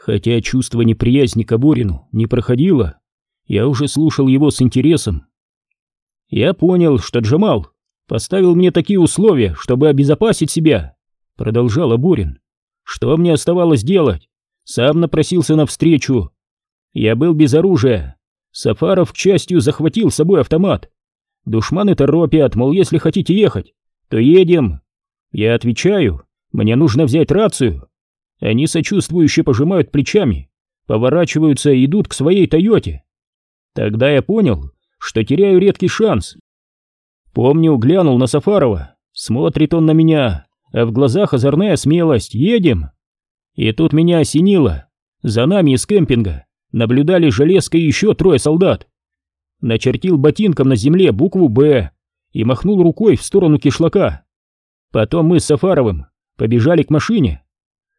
Хотя чувство неприязни к Аборину не проходило, я уже слушал его с интересом. Я понял, что Джамал поставил мне такие условия, чтобы обезопасить себя, продолжал Аборин. Что мне оставалось делать? Сам напросился навстречу. Я был без оружия. Сафаров, к счастью, захватил с собой автомат. Душманы торопят, мол, если хотите ехать, то едем. Я отвечаю, мне нужно взять рацию. Они сочувствующе пожимают плечами, поворачиваются и идут к своей Тойоте. Тогда я понял, что теряю редкий шанс. Помню, глянул на Сафарова, смотрит он на меня, а в глазах озорная смелость, едем. И тут меня осенило, за нами из кемпинга наблюдали железка и еще трое солдат. Начертил ботинком на земле букву «Б» и махнул рукой в сторону кишлака. Потом мы с Сафаровым побежали к машине.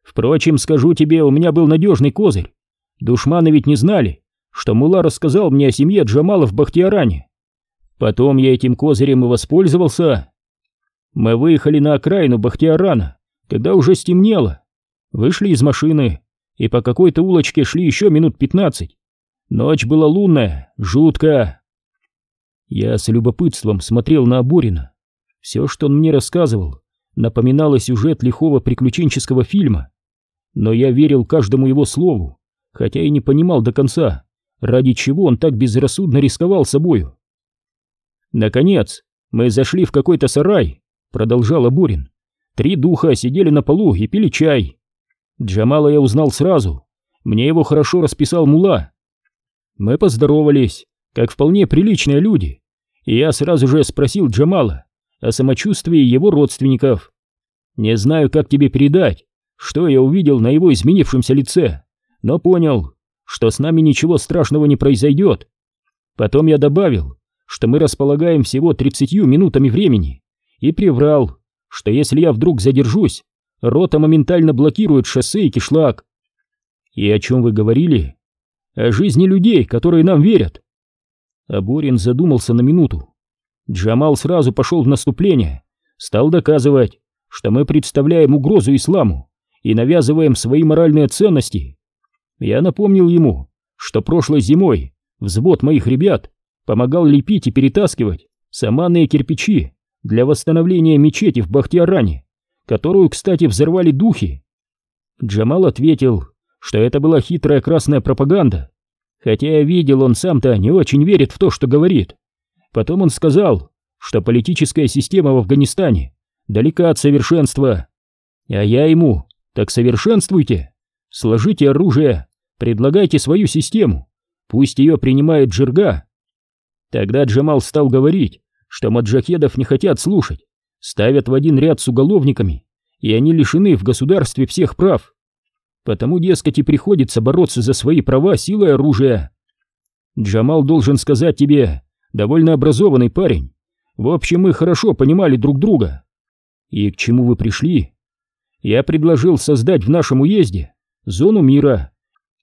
Впрочем, скажу тебе, у меня был надежный козырь. Душманы ведь не знали, что Мула рассказал мне о семье Джамала в Бахтиаране. Потом я этим козырем и воспользовался. Мы выехали на окраину Бахтиарана, когда уже стемнело. Вышли из машины и по какой-то улочке шли еще минут пятнадцать. Ночь была лунная, жутко. Я с любопытством смотрел на Аборина. Все, что он мне рассказывал, напоминало сюжет лихого приключенческого фильма. Но я верил каждому его слову, хотя и не понимал до конца, ради чего он так безрассудно рисковал собою. Наконец, мы зашли в какой-то сарай, продолжал Аборин. Три духа сидели на полу и пили чай. Джамала я узнал сразу. Мне его хорошо расписал Мула. Мы поздоровались, как вполне приличные люди. И я сразу же спросил Джамала о самочувствии его родственников. Не знаю, как тебе передать, что я увидел на его изменившемся лице, но понял, что с нами ничего страшного не произойдет. Потом я добавил, что мы располагаем всего 30 минутами времени, и приврал, что если я вдруг задержусь, рота моментально блокирует шоссе и кишлак. И о чем вы говорили? О жизни людей, которые нам верят. Аборин задумался на минуту. Джамал сразу пошел в наступление, стал доказывать, что мы представляем угрозу исламу и навязываем свои моральные ценности. Я напомнил ему, что прошлой зимой взвод моих ребят помогал лепить и перетаскивать саманные кирпичи для восстановления мечети в Бахтиаране которую, кстати, взорвали духи. Джамал ответил, что это была хитрая красная пропаганда, хотя я видел, он сам-то не очень верит в то, что говорит. Потом он сказал, что политическая система в Афганистане далека от совершенства. А я ему, так совершенствуйте, сложите оружие, предлагайте свою систему, пусть ее принимает Джирга. Тогда Джамал стал говорить, что маджахедов не хотят слушать, ставят в один ряд с уголовниками, и они лишены в государстве всех прав. Потому, дескать, и приходится бороться за свои права силой оружия. Джамал должен сказать тебе, довольно образованный парень. В общем, мы хорошо понимали друг друга. И к чему вы пришли? Я предложил создать в нашем уезде зону мира,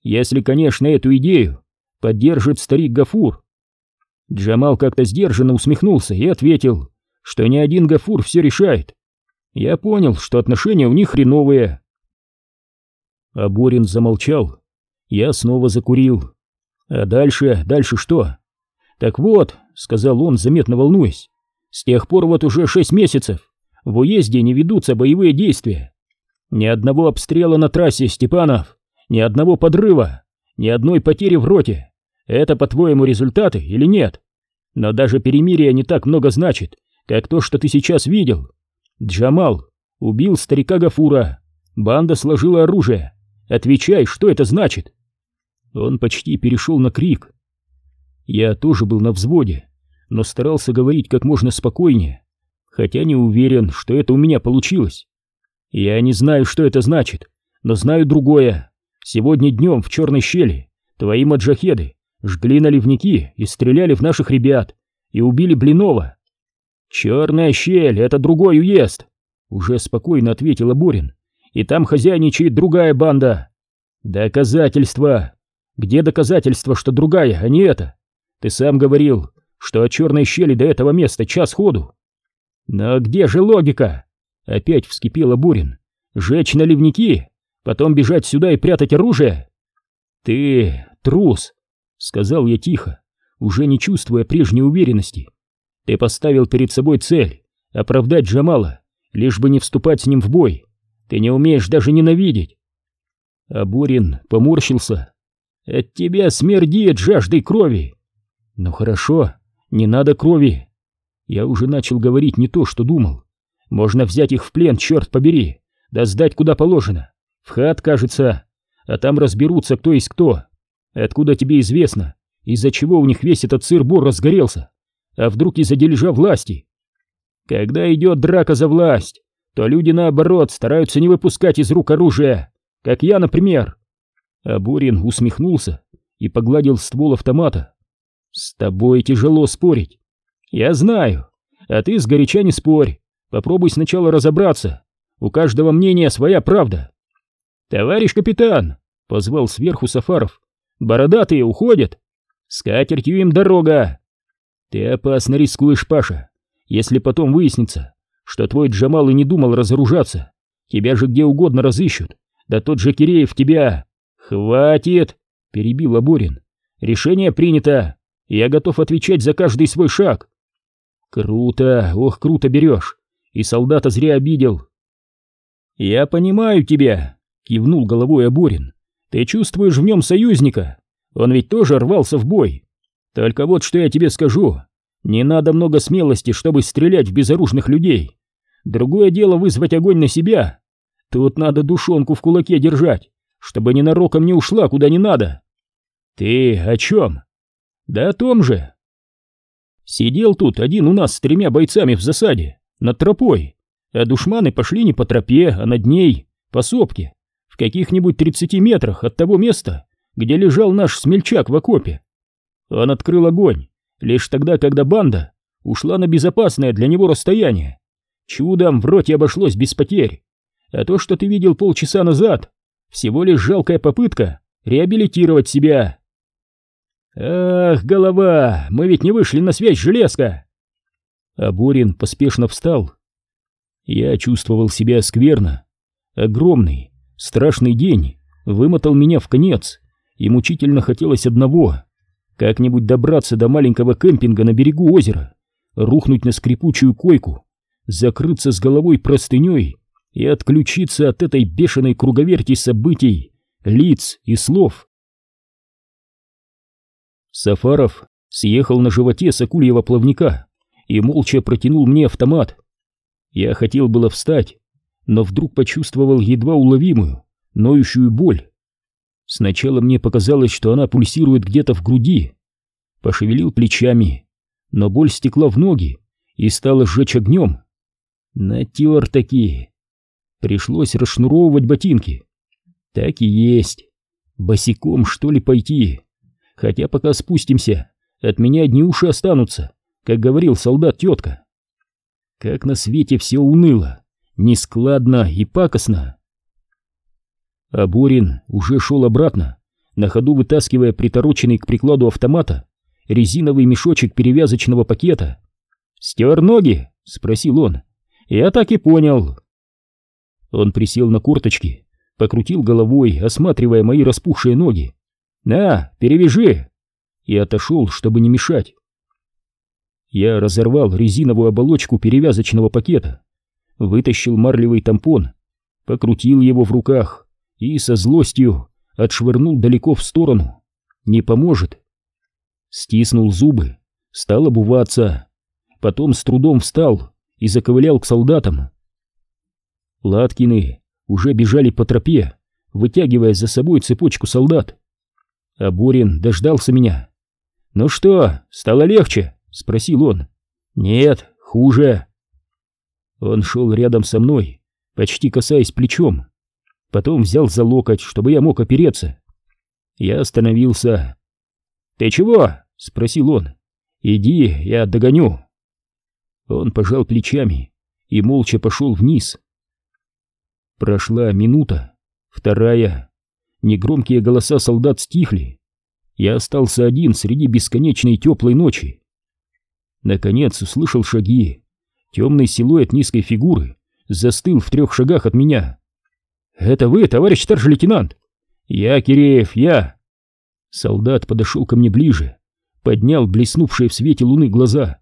если, конечно, эту идею поддержит старик Гафур. Джамал как-то сдержанно усмехнулся и ответил, что ни один Гафур все решает. Я понял, что отношения у них хреновые. Аборин замолчал. Я снова закурил. А дальше, дальше что? Так вот, сказал он, заметно волнуясь, с тех пор вот уже шесть месяцев в уезде не ведутся боевые действия. Ни одного обстрела на трассе, Степанов, ни одного подрыва, ни одной потери в роте. Это, по-твоему, результаты или нет? Но даже перемирие не так много значит, как то, что ты сейчас видел. Джамал убил старика Гафура. Банда сложила оружие. Отвечай, что это значит?» Он почти перешел на крик. Я тоже был на взводе, но старался говорить как можно спокойнее, хотя не уверен, что это у меня получилось. Я не знаю, что это значит, но знаю другое. Сегодня днем в черной щели твои маджахеды жгли наливники и стреляли в наших ребят и убили Блинова. «Черная щель — это другой уезд!» — уже спокойно ответила Борин. «И там хозяйничает другая банда!» «Доказательства! Где доказательства, что другая, а не это? Ты сам говорил, что от черной щели до этого места час ходу!» «Но где же логика?» — опять вскипела Бурин. «Жечь наливники, потом бежать сюда и прятать оружие? «Ты трус», — сказал я тихо, уже не чувствуя прежней уверенности. «Ты поставил перед собой цель — оправдать Джамала, лишь бы не вступать с ним в бой. Ты не умеешь даже ненавидеть». А Борин поморщился. «От тебя смердит жаждой крови». «Ну хорошо, не надо крови». Я уже начал говорить не то, что думал. Можно взять их в плен, черт побери, да сдать куда положено. В хат, кажется, а там разберутся, кто есть кто. Откуда тебе известно, из-за чего у них весь этот сыр-бор разгорелся? А вдруг из-за дележа власти? Когда идет драка за власть, то люди, наоборот, стараются не выпускать из рук оружие, как я, например. А Борин усмехнулся и погладил ствол автомата. С тобой тяжело спорить. Я знаю, а ты сгоряча не спорь. Попробуй сначала разобраться. У каждого мнения своя правда. Товарищ капитан, позвал сверху Сафаров. Бородатые уходят. С катертью им дорога. Ты опасно рискуешь, Паша. Если потом выяснится, что твой Джамал и не думал разоружаться, тебя же где угодно разыщут. Да тот же Киреев тебя... Хватит, перебил Аборин. Решение принято. Я готов отвечать за каждый свой шаг. Круто, ох, круто берешь. И солдата зря обидел. Я понимаю тебя, кивнул головой Аборин. Ты чувствуешь в нем союзника. Он ведь тоже рвался в бой. Только вот что я тебе скажу. Не надо много смелости, чтобы стрелять в безоружных людей. Другое дело вызвать огонь на себя. Тут надо душонку в кулаке держать, чтобы ненароком не ушла куда не надо. Ты о чем? Да о том же. Сидел тут один у нас с тремя бойцами в засаде, над тропой, а душманы пошли не по тропе, а над ней, по сопке, в каких-нибудь тридцати метрах от того места, где лежал наш смельчак в окопе. Он открыл огонь лишь тогда, когда банда ушла на безопасное для него расстояние. Чудом в роте обошлось без потерь. А то, что ты видел полчаса назад, всего лишь жалкая попытка реабилитировать себя. «Ах, голова, мы ведь не вышли на связь, железка!» А Борин поспешно встал. Я чувствовал себя скверно. Огромный, страшный день вымотал меня в конец, и мучительно хотелось одного — как-нибудь добраться до маленького кемпинга на берегу озера, рухнуть на скрипучую койку, закрыться с головой простыней и отключиться от этой бешеной круговерти событий, лиц и слов. Сафаров съехал на животе с акульего плавника и молча протянул мне автомат. Я хотел было встать, но вдруг почувствовал едва уловимую, ноющую боль. Сначала мне показалось, что она пульсирует где-то в груди. Пошевелил плечами, но боль стекла в ноги и стала сжечь огнем. Натер такие. Пришлось расшнуровывать ботинки. Так и есть. Босиком, что ли, пойти? Хотя пока спустимся, от меня одни уши останутся, как говорил солдат-тетка. Как на свете все уныло, нескладно и пакостно. А Борин уже шел обратно, на ходу вытаскивая притороченный к прикладу автомата резиновый мешочек перевязочного пакета. «Стер ноги?» — спросил он. «Я так и понял». Он присел на курточки, покрутил головой, осматривая мои распухшие ноги. «На, перевяжи!» И отошел, чтобы не мешать. Я разорвал резиновую оболочку перевязочного пакета, вытащил марлевый тампон, покрутил его в руках и со злостью отшвырнул далеко в сторону. Не поможет. Стиснул зубы, стал обуваться, потом с трудом встал и заковылял к солдатам. Латкины уже бежали по тропе, вытягивая за собой цепочку солдат. А Борин дождался меня. «Ну что, стало легче?» — спросил он. «Нет, хуже». Он шел рядом со мной, почти касаясь плечом. Потом взял за локоть, чтобы я мог опереться. Я остановился. «Ты чего?» — спросил он. «Иди, я догоню». Он пожал плечами и молча пошел вниз. Прошла минута, вторая. Негромкие голоса солдат стихли. Я остался один среди бесконечной теплой ночи. Наконец услышал шаги. Темный силуэт низкой фигуры застыл в трех шагах от меня. «Это вы, товарищ старший лейтенант?» «Я, Киреев, я!» Солдат подошел ко мне ближе, поднял блеснувшие в свете луны глаза.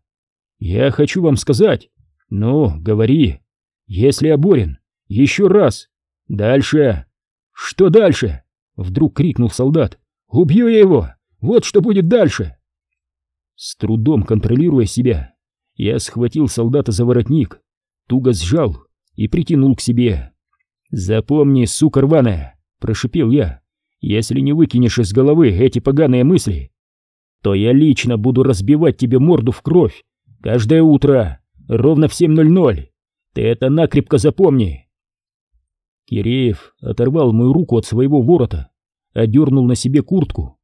«Я хочу вам сказать. Ну, говори. Если оборен, еще раз. Дальше. Что дальше?» Вдруг крикнул солдат. «Убью я его! Вот что будет дальше!» С трудом контролируя себя, я схватил солдата за воротник, туго сжал и притянул к себе. «Запомни, сука рваная!» — прошипел я. «Если не выкинешь из головы эти поганые мысли, то я лично буду разбивать тебе морду в кровь каждое утро, ровно в 7.00. Ты это накрепко запомни!» Киреев оторвал мою руку от своего ворота, одернул на себе куртку.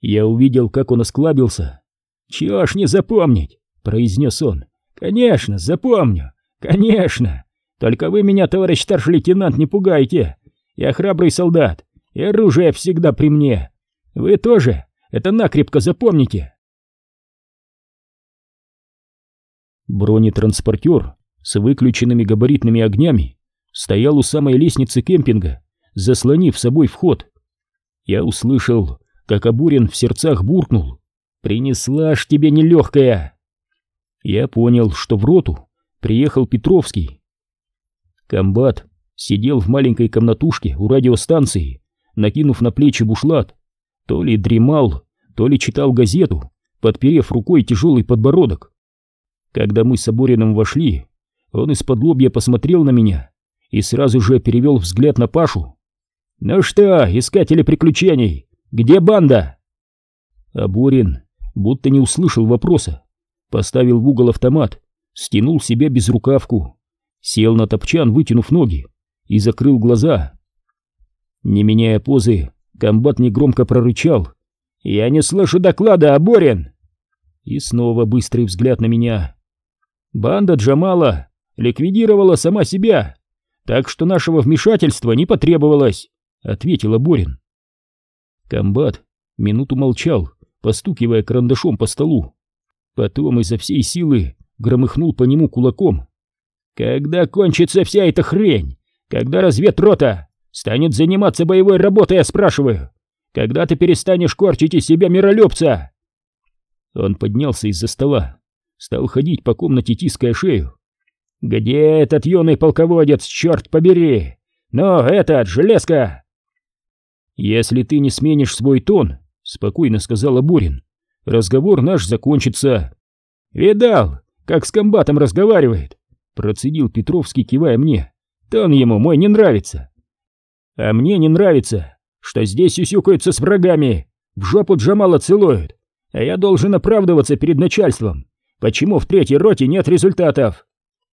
Я увидел, как он осклабился. «Чего ж не запомнить?» — произнес он. «Конечно, запомню! Конечно! Только вы меня, товарищ старший лейтенант, не пугайте! Я храбрый солдат, и оружие всегда при мне! Вы тоже это накрепко запомните!» Бронетранспортер с выключенными габаритными огнями стоял у самой лестницы кемпинга, заслонив собой вход. Я услышал, как Абурин в сердцах буркнул. «Принесла ж тебе нелегкая!» Я понял, что в роту приехал Петровский. Комбат сидел в маленькой комнатушке у радиостанции, накинув на плечи бушлат. То ли дремал, то ли читал газету, подперев рукой тяжелый подбородок. Когда мы с Абориным вошли, он из-под лобья посмотрел на меня и сразу же перевел взгляд на Пашу. «Ну что, искатели приключений, где банда?» Аборин будто не услышал вопроса, поставил в угол автомат, стянул себе безрукавку, сел на топчан, вытянув ноги, и закрыл глаза. Не меняя позы, комбат негромко прорычал. «Я не слышу доклада, Аборин!» И снова быстрый взгляд на меня. «Банда Джамала ликвидировала сама себя, так что нашего вмешательства не потребовалось», — ответил Аборин. Комбат минуту молчал, постукивая карандашом по столу. Потом изо всей силы громыхнул по нему кулаком. «Когда кончится вся эта хрень? Когда разведрота станет заниматься боевой работой, я спрашиваю? Когда ты перестанешь корчить из себя миролюбца?» Он поднялся из-за стола, стал ходить по комнате, тиская шею. «Где этот юный полководец, черт побери? Ну, этот, железка!» «Если ты не сменишь свой тон, — спокойно сказал Бурин, — разговор наш закончится». «Видал, как с комбатом разговаривает?» — процедил Петровский, кивая мне. «Тон ему мой не нравится». «А мне не нравится, что здесь усюкаются с врагами, в жопу Джамала целуют, а я должен оправдываться перед начальством. Почему в третьей роте нет результатов?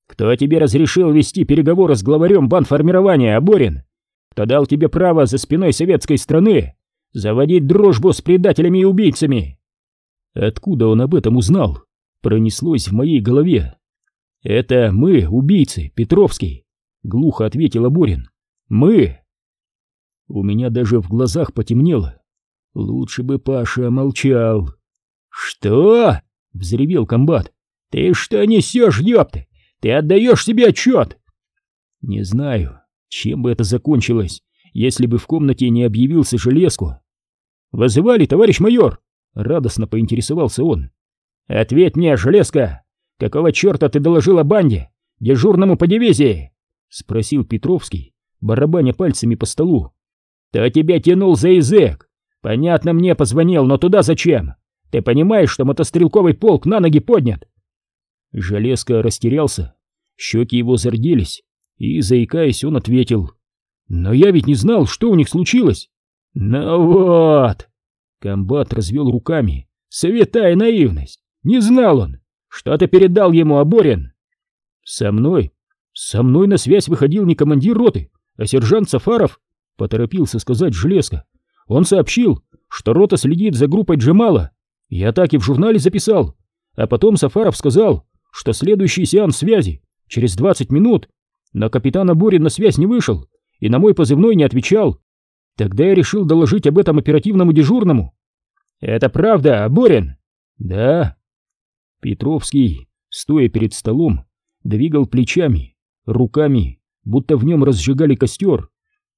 Кто тебе разрешил вести переговоры с главарем банформирования, Аборин? Кто дал тебе право за спиной советской страны заводить дружбу с предателями и убийцами? Откуда он об этом узнал? Пронеслось в моей голове. Это мы, убийцы, Петровский, глухо ответил Аборин. Мы. У меня даже в глазах потемнело. Лучше бы Паша молчал. Что? взревел комбат. Ты что несешь, ёпты? Ты отдаешь себе отчет? Не знаю, чем бы это закончилось, если бы в комнате не объявился железку. «Вызывали, товарищ майор?» — радостно поинтересовался он. «Ответь мне, железка, какого черта ты доложил о банде, дежурному по дивизии?» — спросил Петровский, барабаня пальцами по столу. «Кто тебя тянул за язык? Понятно, мне позвонил, но туда зачем? Ты понимаешь, что мотострелковый полк на ноги поднят?» Железка растерялся, щеки его зарделись, и, заикаясь, он ответил. «Но я ведь не знал, что у них случилось!» «Ну вот!» Комбат развел руками. «Святая наивность! Не знал он! Что ты передал ему, Аборин?» «Со мной? Со мной на связь выходил не командир роты, а сержант Сафаров!» Поторопился сказать Железко. «Он сообщил, что рота следит за группой Джемала. Я так и в журнале записал. А потом Сафаров сказал, что следующий сеанс связи через 20 минут но капитан Аборин на связь не вышел и на мой позывной не отвечал. Тогда я решил доложить об этом оперативному дежурному. Это правда, Аборин? Да. Петровский, стоя перед столом, двигал плечами, руками, будто в нем разжигали костер.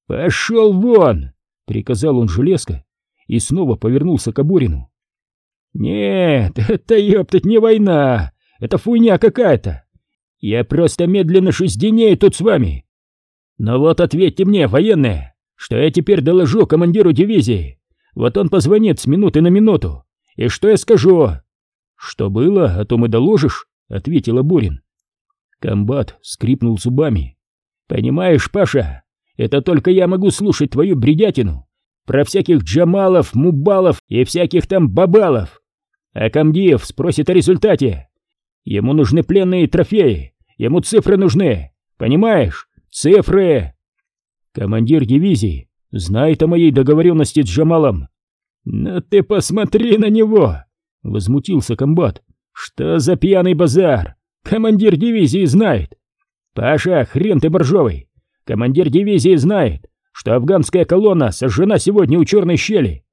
«Пошел вон!» — приказал он железко и снова повернулся к Аборину. «Нет, это, ёптать, не война! Это фуйня какая-то! Я просто медленно шестенею тут с вами! Но вот ответьте мне, военные, что я теперь доложу командиру дивизии! Вот он позвонит с минуты на минуту, и что я скажу?» «Что было, а то мы доложишь», — ответил Аборин. Комбат скрипнул зубами. «Понимаешь, Паша, это только я могу слушать твою бредятину про всяких Джамалов, Мубалов и всяких там Бабалов. А комдив спросит о результате. Ему нужны пленные трофеи, ему цифры нужны, понимаешь? Цифры!» Командир дивизии знает о моей договоренности с Джамалом. «Но ты посмотри на него!» — возмутился комбат. «Что за пьяный базар? Командир дивизии знает!» «Паша, хрен ты боржовый! Командир дивизии знает, что афганская колонна сожжена сегодня у черной щели.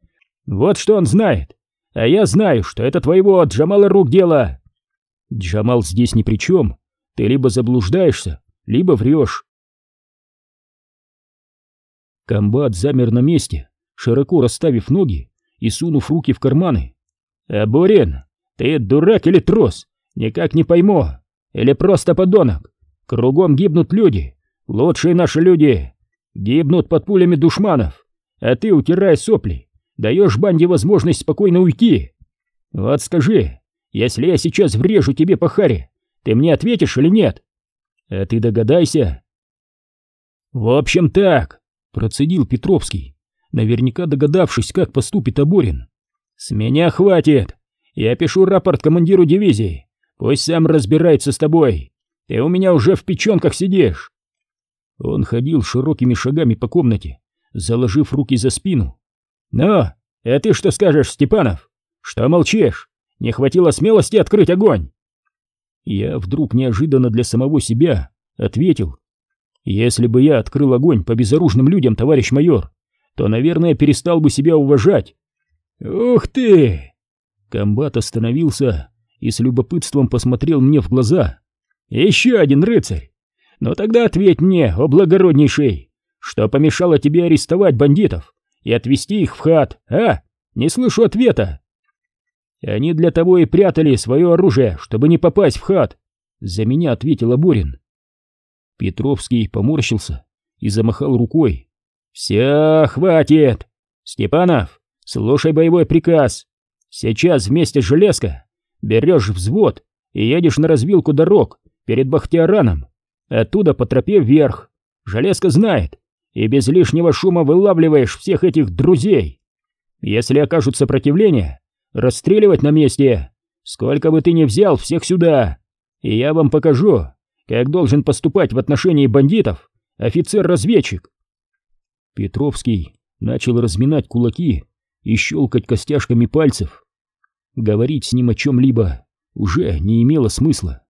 Вот что он знает. А я знаю, что это твоего Джамала рук дело. Джамал здесь ни при чем. Ты либо заблуждаешься, либо врешь. Комбат замер на месте, широко расставив ноги и сунув руки в карманы. «Абурин, ты дурак или трус? Никак не пойму. Или просто подонок? Кругом гибнут люди, Лучшие наши люди гибнут под пулями душманов, а ты, утирая сопли, даешь банде возможность спокойно уйти. Вот скажи, если я сейчас врежу тебе по харе, ты мне ответишь или нет? А ты догадайся. В общем так, процедил Петровский, наверняка догадавшись, как поступит Аборин. С меня хватит. Я пишу рапорт командиру дивизии. Пусть сам разбирается с тобой. Ты у меня уже в печенках сидишь. Он ходил широкими шагами по комнате, заложив руки за спину. «Ну, а ты что скажешь, Степанов? Что молчишь? Не хватило смелости открыть огонь?» Я вдруг неожиданно для самого себя ответил. «Если бы я открыл огонь по безоружным людям, товарищ майор, то, наверное, перестал бы себя уважать». «Ух ты!» Комбат остановился и с любопытством посмотрел мне в глаза. «Еще один рыцарь! Но тогда ответь мне, о благороднейший, что помешало тебе арестовать бандитов и отвезти их в хат, а? Не слышу ответа. Они для того и прятали свое оружие, чтобы не попасть в хат, за меня ответил Аборин. Петровский поморщился и замахал рукой. «Все, хватит! Степанов, слушай боевой приказ. Сейчас вместе с Железко берешь взвод и едешь на развилку дорог перед Бахтиараном. Оттуда по тропе вверх. Железка знает. И без лишнего шума вылавливаешь всех этих друзей. Если окажут сопротивление, расстреливать на месте. Сколько бы ты ни взял, всех сюда. И я вам покажу, как должен поступать в отношении бандитов офицер-разведчик. Петровский начал разминать кулаки и щелкать костяшками пальцев. Говорить с ним о чем-либо уже не имело смысла.